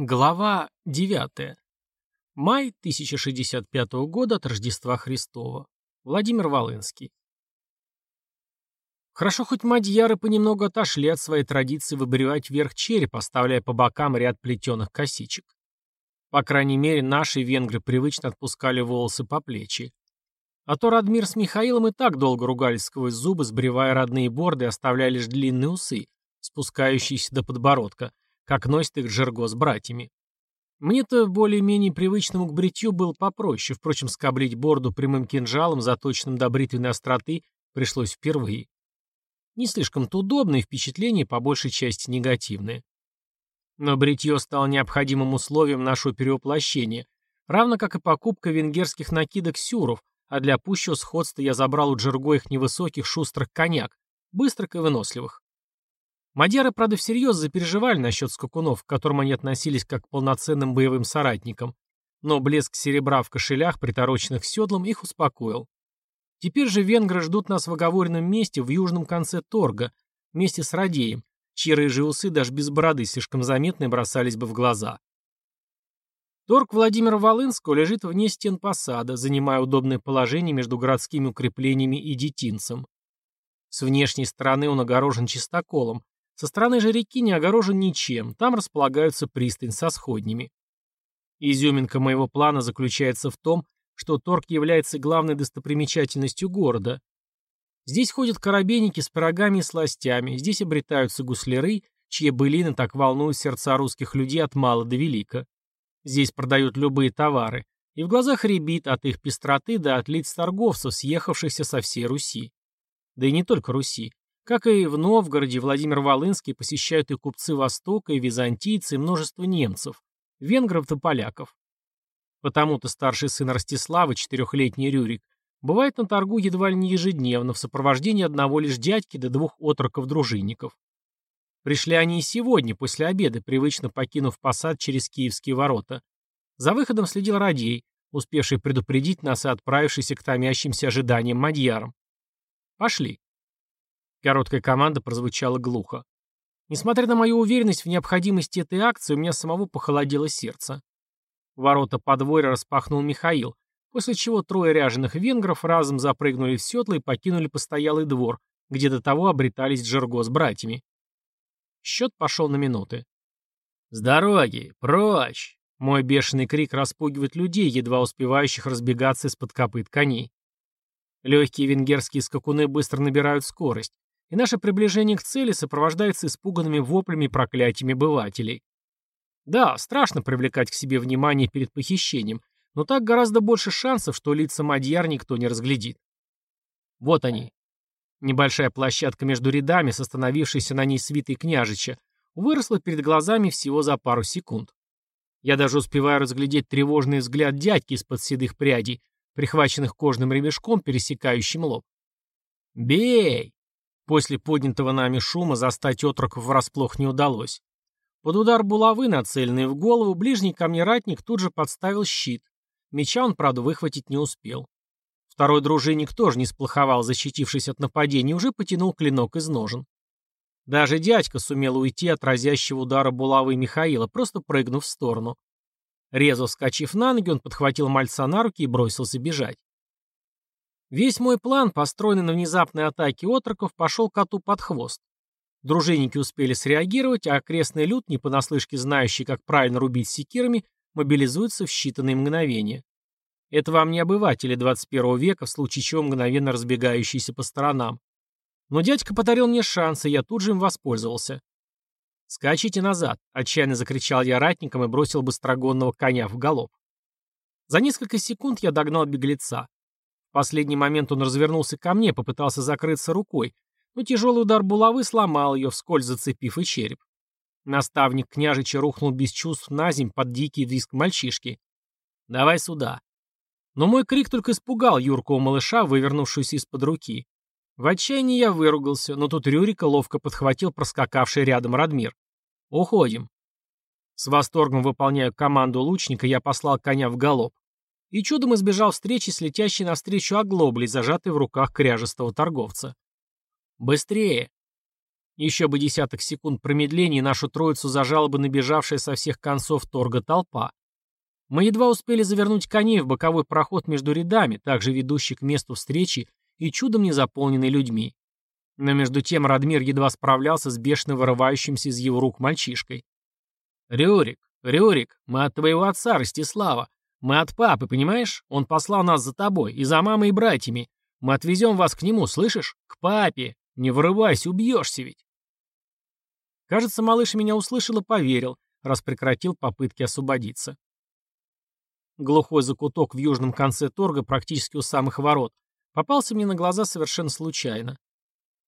Глава 9. Май 1065 года от Рождества Христова. Владимир Волынский. Хорошо хоть мадьяры понемногу отошли от своей традиции выбривать вверх череп, оставляя по бокам ряд плетеных косичек. По крайней мере, наши венгры привычно отпускали волосы по плечи. А то Радмир с Михаилом и так долго ругались сквозь зубы, сбривая родные борды, оставляя лишь длинные усы, спускающиеся до подбородка, как носит их Джерго с братьями. Мне-то более-менее привычному к бритью было попроще, впрочем, скоблить борду прямым кинжалом, заточенным до бритвенной остроты, пришлось впервые. Не слишком-то удобно и впечатление по большей части негативное. Но бритье стало необходимым условием нашего перевоплощения, равно как и покупка венгерских накидок сюров, а для пущего сходства я забрал у Джерго их невысоких шустрых коняк, быстрых и выносливых. Мадьяры, правда, всерьез запереживали насчет скакунов, к которым они относились как к полноценным боевым соратникам, но блеск серебра в кошелях, притороченных седлом, их успокоил. Теперь же венгры ждут нас в оговоренном месте в южном конце торга, вместе с Радеем, чьи рыжие усы даже без бороды слишком заметны бросались бы в глаза. Торг Владимира Волынского лежит вне стен посада, занимая удобное положение между городскими укреплениями и детинцем. С внешней стороны он огорожен чистоколом, со стороны же реки не огорожен ничем, там располагаются пристань со сходнями. Изюминка моего плана заключается в том, что торг является главной достопримечательностью города. Здесь ходят корабейники с пирогами и сластями, здесь обретаются гусляры, чьи былины так волнуют сердца русских людей от мала до велика. Здесь продают любые товары, и в глазах рябит от их пестроты до от лиц торговцев, съехавшихся со всей Руси. Да и не только Руси. Как и в Новгороде, Владимир Волынский посещают и купцы Востока, и византийцы, и множество немцев, венгров и поляков. Потому-то старший сын Ростислава, четырехлетний Рюрик, бывает на торгу едва ли не ежедневно в сопровождении одного лишь дядьки до двух отроков-дружинников. Пришли они и сегодня, после обеда, привычно покинув посад через киевские ворота. За выходом следил Радей, успевший предупредить нас и отправившийся к томящимся ожиданиям мадьярам. «Пошли». Короткая команда прозвучала глухо. Несмотря на мою уверенность в необходимости этой акции, у меня самого похолодело сердце. Ворота подворья распахнул Михаил, после чего трое ряженых венгров разом запрыгнули в седло и покинули постоялый двор, где до того обретались Джерго с братьями. Счет пошел на минуты. «С дороги! Прочь!» Мой бешеный крик распугивает людей, едва успевающих разбегаться из-под копыт коней. Легкие венгерские скакуны быстро набирают скорость и наше приближение к цели сопровождается испуганными воплями и проклятиями бывателей. Да, страшно привлекать к себе внимание перед похищением, но так гораздо больше шансов, что лица Мадьяр никто не разглядит. Вот они. Небольшая площадка между рядами, с остановившейся на ней свитой княжича, выросла перед глазами всего за пару секунд. Я даже успеваю разглядеть тревожный взгляд дядьки из-под седых прядей, прихваченных кожным ремешком, пересекающим лоб. «Бей!» После поднятого нами шума застать отроков врасплох не удалось. Под удар булавы, нацеленный в голову, ближний ко мне ратник тут же подставил щит. Меча он, правда, выхватить не успел. Второй дружинник тоже не сплоховал, защитившись от нападения, уже потянул клинок из ножен. Даже дядька сумел уйти от разящего удара булавы Михаила, просто прыгнув в сторону. Резво вскочив на ноги, он подхватил мальца на руки и бросился бежать. Весь мой план, построенный на внезапной атаке отроков, пошел коту под хвост. Дружинники успели среагировать, а окрестный люд, не понаслышке знающий, как правильно рубить секирами, мобилизуется в считанные мгновения. Это вам не обыватели 21 века, в случае чего мгновенно разбегающиеся по сторонам. Но дядька подарил мне шанс, и я тут же им воспользовался. «Скачите назад!» — отчаянно закричал я ратникам и бросил быстрогонного коня в галоп. За несколько секунд я догнал беглеца. В последний момент он развернулся ко мне, попытался закрыться рукой, но тяжелый удар булавы сломал ее, вскользь зацепив и череп. Наставник княжича рухнул без чувств на земь под дикий визг мальчишки. «Давай сюда». Но мой крик только испугал юркого малыша, вывернувшуюся из-под руки. В отчаянии я выругался, но тут Рюрика ловко подхватил проскакавший рядом Радмир. «Уходим». С восторгом выполняя команду лучника, я послал коня в галоп и чудом избежал встречи с летящей навстречу оглоблей, зажатой в руках кряжестого торговца. «Быстрее!» Еще бы десяток секунд промедления, нашу троицу зажала бы набежавшая со всех концов торга толпа. Мы едва успели завернуть коней в боковой проход между рядами, также ведущий к месту встречи и чудом не заполненный людьми. Но между тем Радмир едва справлялся с бешено вырывающимся из его рук мальчишкой. «Рюрик, Рюрик, мы от твоего отца, Ростислава. Мы от папы, понимаешь? Он послал нас за тобой, и за мамой и братьями. Мы отвезем вас к нему, слышишь? К папе. Не вырывайся, убьешься ведь». Кажется, малыш меня услышал и поверил, раз прекратил попытки освободиться. Глухой закуток в южном конце торга, практически у самых ворот, попался мне на глаза совершенно случайно.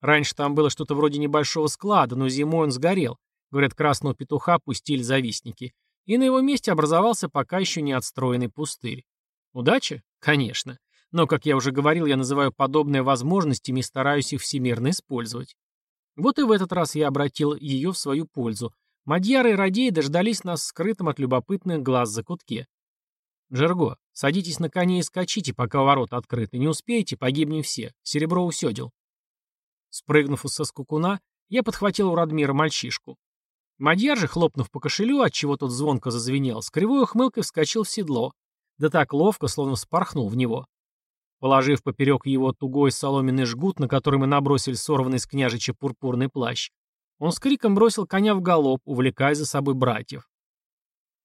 Раньше там было что-то вроде небольшого склада, но зимой он сгорел. Говорят, красного петуха пустили завистники. И на его месте образовался пока еще не отстроенный пустырь. Удача? Конечно. Но, как я уже говорил, я называю подобные возможностями и стараюсь их всемирно использовать. Вот и в этот раз я обратил ее в свою пользу. Мадьяры и Радеи дождались нас скрытым от любопытных глаз за кутке. «Джерго, садитесь на коне и скачите, пока ворота открыты. Не успеете, погибнем все. Серебро усёдел». Спрыгнув со скукуна, я подхватил у Радмира мальчишку. Мадьяр же, хлопнув по кошелю, отчего тот звонко зазвенел, с кривой ухмылкой вскочил в седло. Да так ловко, словно вспорхнул в него. Положив поперек его тугой соломенный жгут, на который мы набросили сорванный с княжича пурпурный плащ, он с криком бросил коня в галоп, увлекая за собой братьев.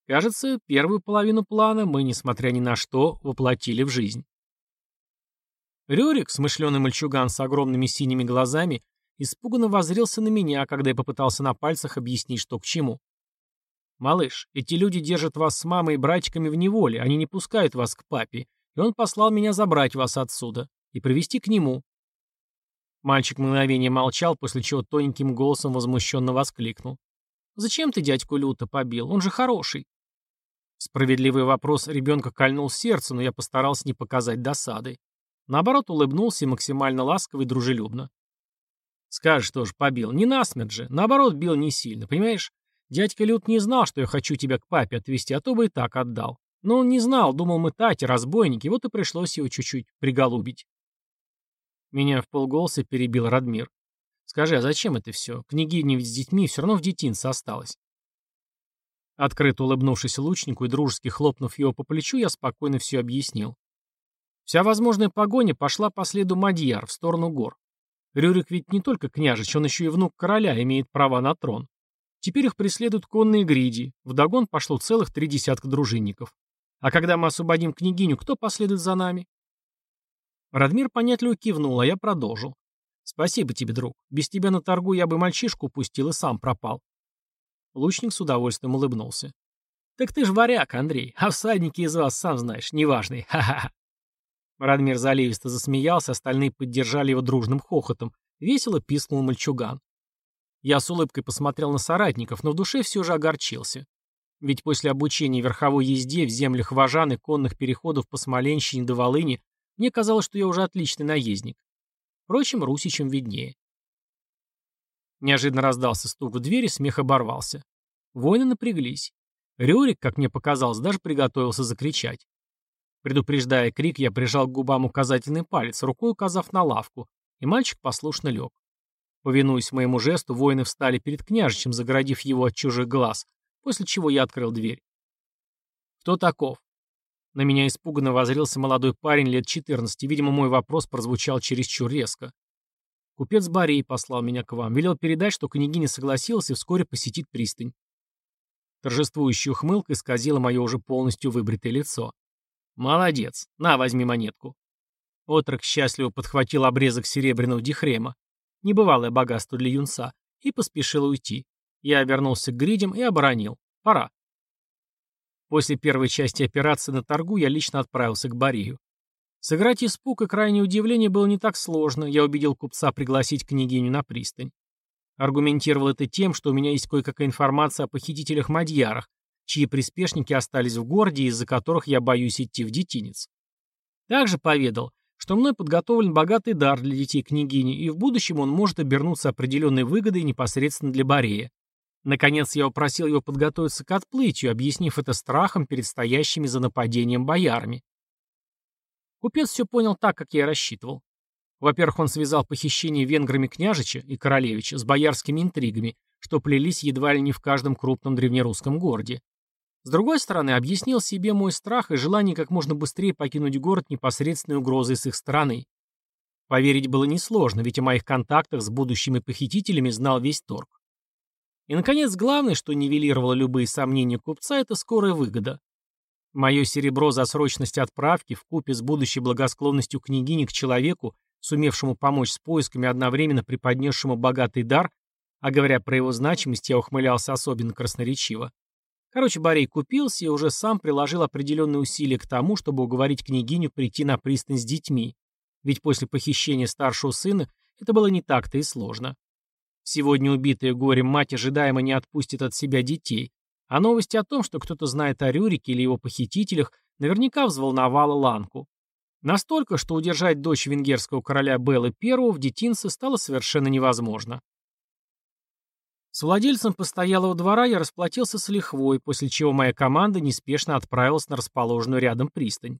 Кажется, первую половину плана мы, несмотря ни на что, воплотили в жизнь. Рюрик, смышленый мальчуган с огромными синими глазами, испуганно воззрелся на меня, когда я попытался на пальцах объяснить, что к чему. «Малыш, эти люди держат вас с мамой и братиками в неволе, они не пускают вас к папе, и он послал меня забрать вас отсюда и привести к нему». Мальчик мгновение молчал, после чего тоненьким голосом возмущенно воскликнул. «Зачем ты дядьку люто побил? Он же хороший». Справедливый вопрос ребенка кольнул сердце, но я постарался не показать досады. Наоборот, улыбнулся и максимально ласково и дружелюбно. Скажешь тоже, побил. Не насмерть же. Наоборот, бил не сильно, понимаешь? Дядька Люд не знал, что я хочу тебя к папе отвезти, а то бы и так отдал. Но он не знал, думал мы Тати, разбойники, вот и пришлось его чуть-чуть приголубить. Меня в полголоса перебил Радмир. Скажи, а зачем это все? Княгиня ведь с детьми все равно в детинце осталась. Открыто улыбнувшись лучнику и дружески хлопнув его по плечу, я спокойно все объяснил. Вся возможная погоня пошла по следу Мадьяр в сторону гор. Рюрик ведь не только княжич, он еще и внук короля, имеет права на трон. Теперь их преследуют конные гриди, вдогон пошло целых три десятка дружинников. А когда мы освободим княгиню, кто последует за нами? Радмир понятливо кивнул, а я продолжил. Спасибо тебе, друг. Без тебя на торгу я бы мальчишку упустил и сам пропал. Лучник с удовольствием улыбнулся. Так ты ж варяг, Андрей, а всадники из вас, сам знаешь, неважный. Ха-ха-ха. Радмир заливисто засмеялся, остальные поддержали его дружным хохотом. Весело пискнул мальчуган. Я с улыбкой посмотрел на соратников, но в душе все же огорчился. Ведь после обучения верховой езде в землях Важан и конных переходов по Смоленщине до Волыни мне казалось, что я уже отличный наездник. Впрочем, русичам виднее. Неожиданно раздался стук в двери, смех оборвался. Воины напряглись. Рюрик, как мне показалось, даже приготовился закричать. Предупреждая крик, я прижал к губам указательный палец, рукой указав на лавку, и мальчик послушно лег. Повинуясь моему жесту, воины встали перед княжичем, загородив его от чужих глаз, после чего я открыл дверь. «Кто таков?» На меня испуганно возрился молодой парень лет 14, видимо, мой вопрос прозвучал чересчур резко. Купец Борей послал меня к вам, велел передать, что княгиня согласилась и вскоре посетит пристань. Торжествующая ухмылка исказила мое уже полностью выбритое лицо. «Молодец. На, возьми монетку». Отрок счастливо подхватил обрезок серебряного дихрема, небывалое богатство для юнца, и поспешил уйти. Я обернулся к гридям и оборонил. Пора. После первой части операции на торгу я лично отправился к Борею. Сыграть испуг и крайнее удивление было не так сложно, я убедил купца пригласить княгиню на пристань. Аргументировал это тем, что у меня есть кое-какая информация о похитителях-мадьярах, чьи приспешники остались в городе, из-за которых я боюсь идти в детинец. Также поведал, что мной подготовлен богатый дар для детей княгини, и в будущем он может обернуться определенной выгодой непосредственно для Борея. Наконец я упросил его подготовиться к отплытию, объяснив это страхом перед стоящими за нападением боярами. Купец все понял так, как я и рассчитывал. Во-первых, он связал похищение венграми княжича и королевича с боярскими интригами, что плелись едва ли не в каждом крупном древнерусском городе. С другой стороны, объяснил себе мой страх и желание как можно быстрее покинуть город непосредственной угрозой с их стороны. Поверить было несложно, ведь о моих контактах с будущими похитителями знал весь торг. И, наконец, главное, что нивелировало любые сомнения купца, это скорая выгода. Мое серебро за срочность отправки в купе с будущей благосклонностью княгини к человеку, сумевшему помочь с поисками, одновременно преподнесшему богатый дар, а говоря про его значимость, я ухмылялся особенно красноречиво. Короче, Борей купился и уже сам приложил определенные усилия к тому, чтобы уговорить княгиню прийти на пристань с детьми. Ведь после похищения старшего сына это было не так-то и сложно. Сегодня убитая горем мать ожидаемо не отпустит от себя детей, а новость о том, что кто-то знает о Рюрике или его похитителях, наверняка взволновала Ланку. Настолько, что удержать дочь венгерского короля Беллы I в детинце стало совершенно невозможно. С владельцем постоялого двора я расплатился с лихвой, после чего моя команда неспешно отправилась на расположенную рядом пристань.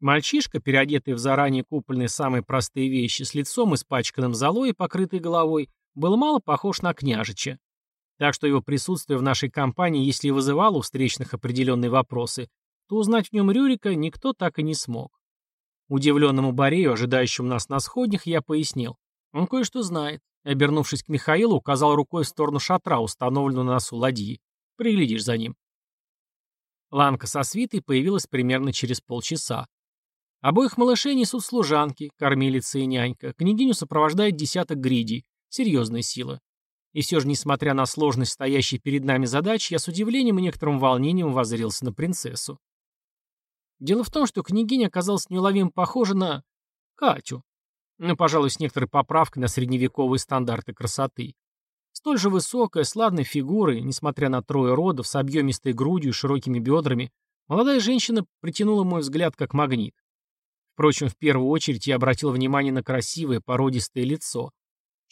Мальчишка, переодетый в заранее купленные самые простые вещи, с лицом испачканным золой и покрытой головой, был мало похож на княжича. Так что его присутствие в нашей компании, если и вызывало у встречных определенные вопросы, то узнать в нем Рюрика никто так и не смог. Удивленному Борею, ожидающему нас на сходнях, я пояснил. Он кое-что знает. Обернувшись к Михаилу, указал рукой в сторону шатра, установленного на носу ладьи. Приглядишь за ним. Ланка со свитой появилась примерно через полчаса. Обоих малышей несут служанки, кормилица и нянька. Княгиню сопровождает десяток гридей. Серьезная сила. И все же, несмотря на сложность стоящей перед нами задачи, я с удивлением и некоторым волнением воззрился на принцессу. Дело в том, что княгиня оказалась неуловимо похожа на... Катю. Ну, пожалуй, с некоторой поправкой на средневековые стандарты красоты. Столь же высокая, с ладной фигурой, несмотря на трое родов, с объемистой грудью и широкими бедрами, молодая женщина притянула мой взгляд как магнит. Впрочем, в первую очередь я обратил внимание на красивое породистое лицо,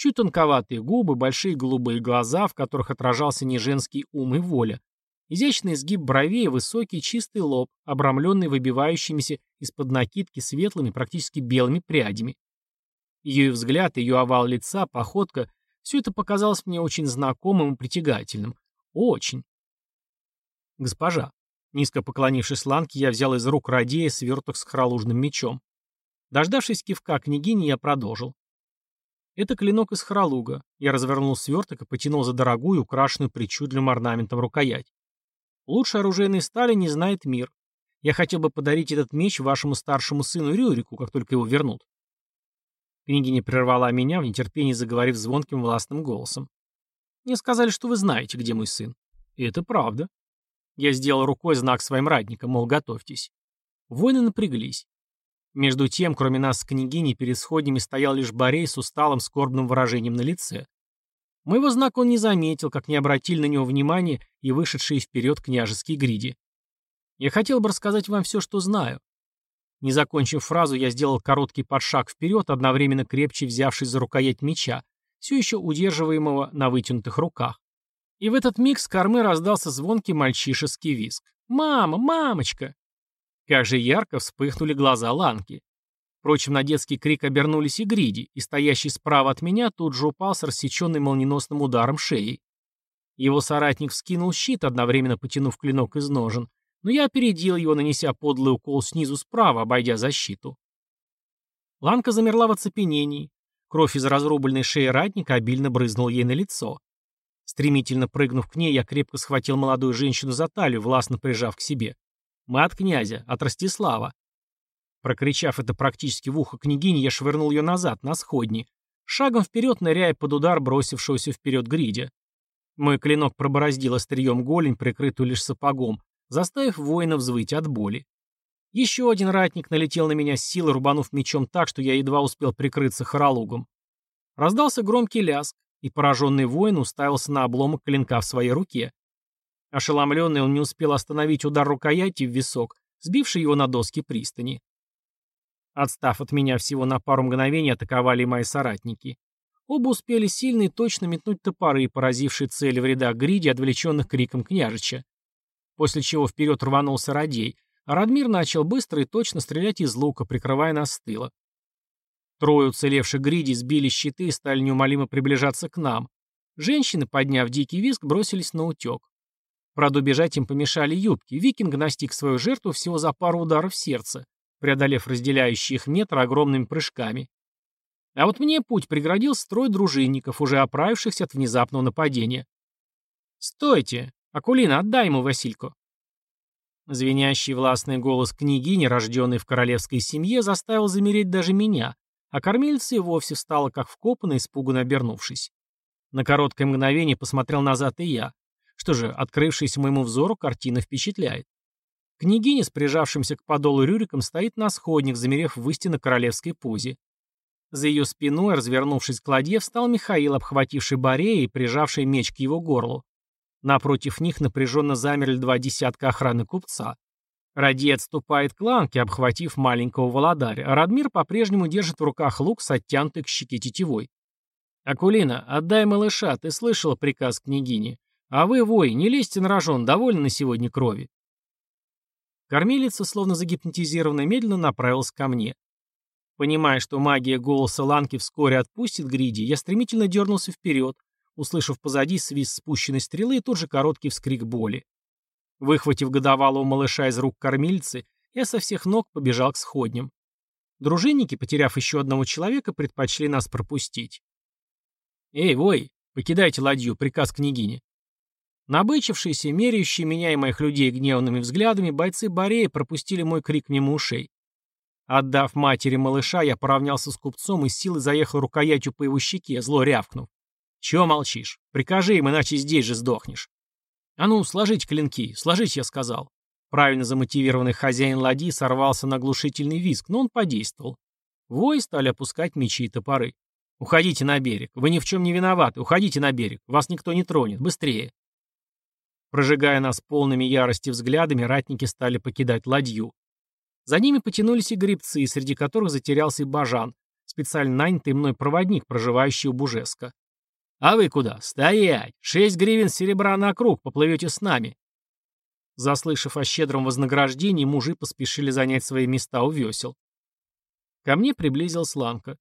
Чуть тонковатые губы, большие голубые глаза, в которых отражался не женский ум и воля. Изящный изгиб бровей, высокий чистый лоб, обрамленный выбивающимися из-под накидки светлыми, практически белыми прядями. Ее взгляд, ее овал лица, походка — все это показалось мне очень знакомым и притягательным. Очень. Госпожа. Низко поклонившись Ланке, я взял из рук Радея сверток с хралужным мечом. Дождавшись кивка княгини, я продолжил. Это клинок из хоролуга. Я развернул сверток и потянул за дорогую, украшенную причудливым орнаментом рукоять. Лучше оружейной стали не знает мир. Я хотел бы подарить этот меч вашему старшему сыну Рюрику, как только его вернут. Княгиня прервала меня, в нетерпении заговорив звонким властным голосом. Мне сказали, что вы знаете, где мой сын. И это правда. Я сделал рукой знак своим радникам, мол, готовьтесь. Воины напряглись. Между тем, кроме нас с княгиней, перед сходнями стоял лишь Борей с усталым скорбным выражением на лице. Моего знака он не заметил, как не обратили на него внимания и вышедшие вперед княжеские гриди. Я хотел бы рассказать вам все, что знаю. Не закончив фразу, я сделал короткий подшаг вперед, одновременно крепче взявшись за рукоять меча, все еще удерживаемого на вытянутых руках. И в этот миг с кормы раздался звонкий мальчишеский визг. «Мама! Мамочка!» Как же ярко вспыхнули глаза Ланки. Впрочем, на детский крик обернулись и Гриди, и стоящий справа от меня тут же упал с рассеченной молниеносным ударом шеей. Его соратник вскинул щит, одновременно потянув клинок из ножен, но я опередил его, нанеся подлый укол снизу справа, обойдя защиту. Ланка замерла в оцепенении. Кровь из разрубленной шеи ратника обильно брызнула ей на лицо. Стремительно прыгнув к ней, я крепко схватил молодую женщину за талию, властно прижав к себе. Мы от князя, от Ростислава. Прокричав это практически в ухо княгини, я швырнул ее назад, на сходни, шагом вперед ныряя под удар бросившегося вперед гридя. Мой клинок пробороздил острием голень, прикрытую лишь сапогом, заставив воина взвыть от боли. Еще один ратник налетел на меня с силой, рубанув мечом так, что я едва успел прикрыться хоролугом. Раздался громкий ляск, и пораженный воин уставился на обломок клинка в своей руке. Ошеломленный, он не успел остановить удар рукояти в висок, сбивший его на доски пристани. Отстав от меня всего на пару мгновений, атаковали мои соратники. Оба успели сильно и точно метнуть топоры, поразившие цели в рядах гриди, отвлеченных криком княжича. После чего вперед рванулся Радей, а Радмир начал быстро и точно стрелять из лука, прикрывая нас с тыла. Трое уцелевших гриди сбили щиты и стали неумолимо приближаться к нам. Женщины, подняв дикий визг, бросились на утек. Правда, убежать им помешали юбки. Викинг настиг свою жертву всего за пару ударов сердца, преодолев разделяющие их метр огромными прыжками. А вот мне путь преградил строй дружинников, уже оправившихся от внезапного нападения. «Стойте! Акулина, отдай ему Васильку!» Звенящий властный голос княгини, рожденной в королевской семье, заставил замереть даже меня, а кормильца и вовсе встала как вкопанная, испуганно обернувшись. На короткое мгновение посмотрел назад и я. Что же, открывшаяся моему взору, картина впечатляет. Княгиня с прижавшимся к подолу Рюриком стоит на сходнях, замерев в истинно королевской позе. За ее спиной, развернувшись к ладье, встал Михаил, обхвативший Борея и прижавший меч к его горлу. Напротив них напряженно замерли два десятка охраны купца. Ради отступает к ланке, обхватив маленького Володаря, Радмир по-прежнему держит в руках лук с оттянутой к щеке тетивой. «Акулина, отдай малыша, ты слышала приказ княгини. А вы, вой, не лезьте на рожон, довольно на сегодня крови». Кормилица, словно загипнотизированная, медленно направилась ко мне. Понимая, что магия голоса Ланки вскоре отпустит Гриди, я стремительно дернулся вперед, услышав позади свист спущенной стрелы и тут же короткий вскрик боли. Выхватив годовалого малыша из рук кормильцы, я со всех ног побежал к сходням. Дружинники, потеряв еще одного человека, предпочли нас пропустить. «Эй, вой, покидайте ладью, приказ княгини». Набычившиеся, меряющие меня и моих людей гневными взглядами, бойцы Борея пропустили мой крик мимо ушей. Отдав матери малыша, я поравнялся с купцом и силой заехал рукоятью по его щеке, зло рявкнув. «Чего молчишь? Прикажи им, иначе здесь же сдохнешь». «А ну, сложить клинки, сложить, я сказал». Правильно замотивированный хозяин ладьи сорвался на глушительный визг, но он подействовал. Вои стали опускать мечи и топоры. «Уходите на берег. Вы ни в чем не виноваты. Уходите на берег. Вас никто не тронет. Быстрее!» Прожигая нас полными ярости взглядами, ратники стали покидать ладью. За ними потянулись и грибцы, среди которых затерялся и Бажан, специально нанятый мной проводник, проживающий у Бужеска. «А вы куда? Стоять! Шесть гривен серебра на круг, поплывете с нами!» Заслышав о щедром вознаграждении, мужи поспешили занять свои места у весел. Ко мне приблизилась Ланка.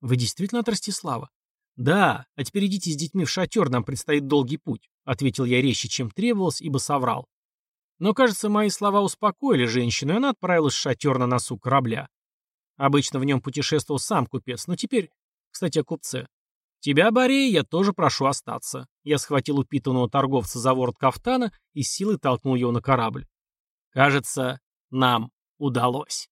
«Вы действительно от Ростислава?» «Да, а теперь идите с детьми в шатер, нам предстоит долгий путь», — ответил я резче, чем требовалось, ибо соврал. Но, кажется, мои слова успокоили женщину, и она отправилась в шатер на носу корабля. Обычно в нем путешествовал сам купец, но теперь... Кстати, о купце. Тебя, Борей, я тоже прошу остаться. Я схватил упитанного торговца за ворот кафтана и силой толкнул его на корабль. Кажется, нам удалось.